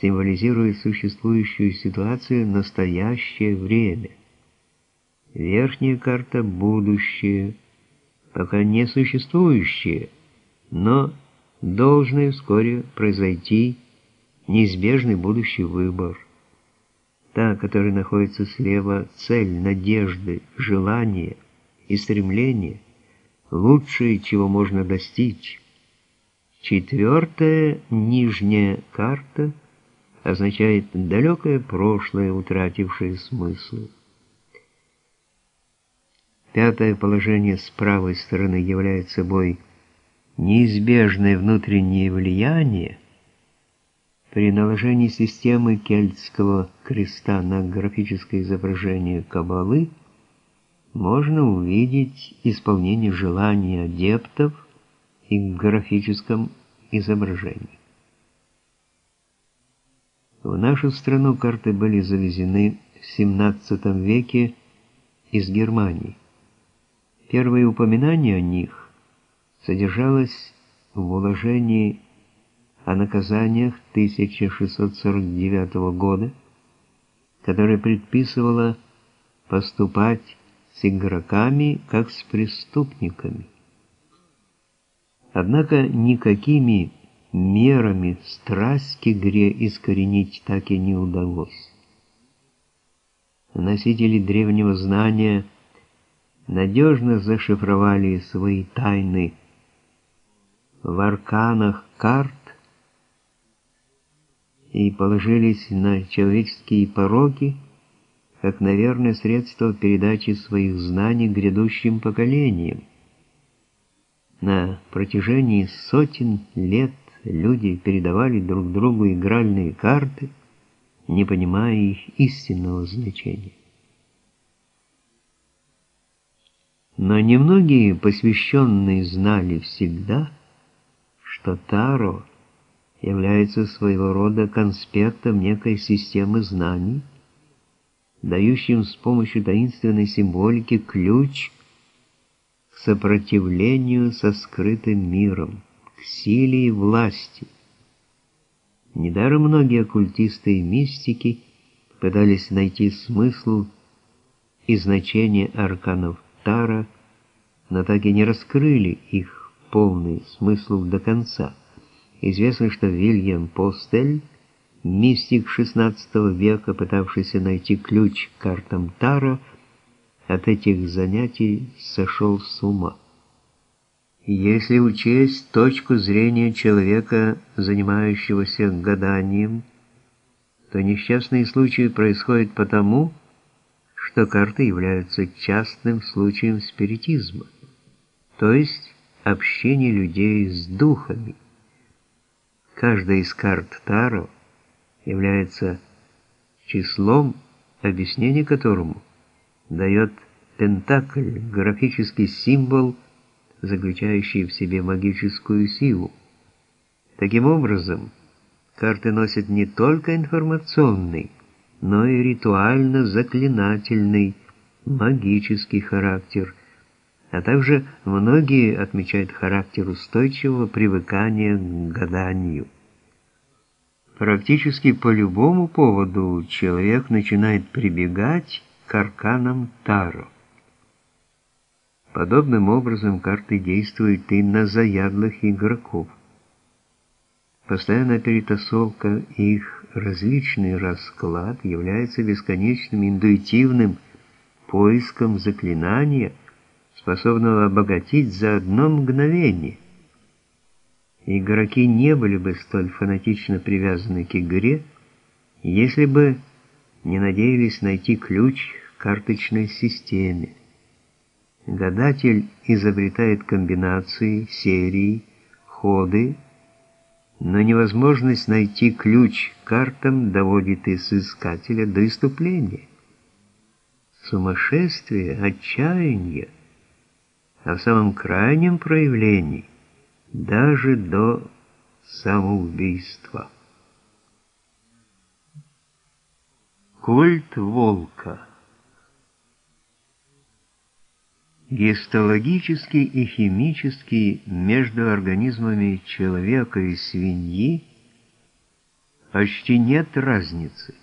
символизирует существующую ситуацию настоящее время. Верхняя карта – будущее, пока не существующее, но должное вскоре произойти неизбежный будущий выбор. Та, которая находится слева, цель, надежды, желание и стремление, лучшее, чего можно достичь. Четвертая, нижняя карта – означает далекое прошлое, утратившее смысл. Пятое положение с правой стороны является собой неизбежное внутреннее влияние при наложении системы кельтского креста на графическое изображение Кабалы можно увидеть исполнение желаний адептов и в графическом изображении. В нашу страну карты были завезены в XVII веке из Германии. Первое упоминание о них содержалось в уложении о наказаниях 1649 года, которое предписывало поступать с игроками, как с преступниками. Однако никакими мерами страсть к игре искоренить так и не удалось. Носители древнего знания надежно зашифровали свои тайны в арканах карт и положились на человеческие пороки, как, наверное, средство передачи своих знаний грядущим поколениям. На протяжении сотен лет люди передавали друг другу игральные карты, не понимая их истинного значения. Но немногие посвященные знали всегда, что Таро является своего рода конспектом некой системы знаний, дающим с помощью таинственной символики ключ к сопротивлению со скрытым миром силе и власти. Недаром многие оккультисты и мистики пытались найти смысл и значение арканов Тара, но так и не раскрыли их полный смысл до конца. Известно, что Вильям Постель, мистик XVI века, пытавшийся найти ключ к картам Тара, от этих занятий сошел с ума. Если учесть точку зрения человека, занимающегося гаданием, то несчастные случаи происходят потому, что карты являются частным случаем спиритизма, то есть общения людей с духами. Каждая из карт Таро является числом, объяснение которому дает пентакль, графический символ – заключающие в себе магическую силу. Таким образом, карты носят не только информационный, но и ритуально-заклинательный, магический характер, а также многие отмечают характер устойчивого привыкания к гаданию. Практически по любому поводу человек начинает прибегать к арканам Таро. Подобным образом карты действуют и на заядлых игроков. Постоянная перетасовка их различный расклад является бесконечным интуитивным поиском заклинания, способного обогатить за одно мгновение. Игроки не были бы столь фанатично привязаны к игре, если бы не надеялись найти ключ к карточной системе. Гадатель изобретает комбинации, серии, ходы, но невозможность найти ключ картам доводит изыскателя до иступления. Сумасшествие, отчаяние, а в самом крайнем проявлении даже до самоубийства. Культ волка Гистологический и химический между организмами человека и свиньи почти нет разницы.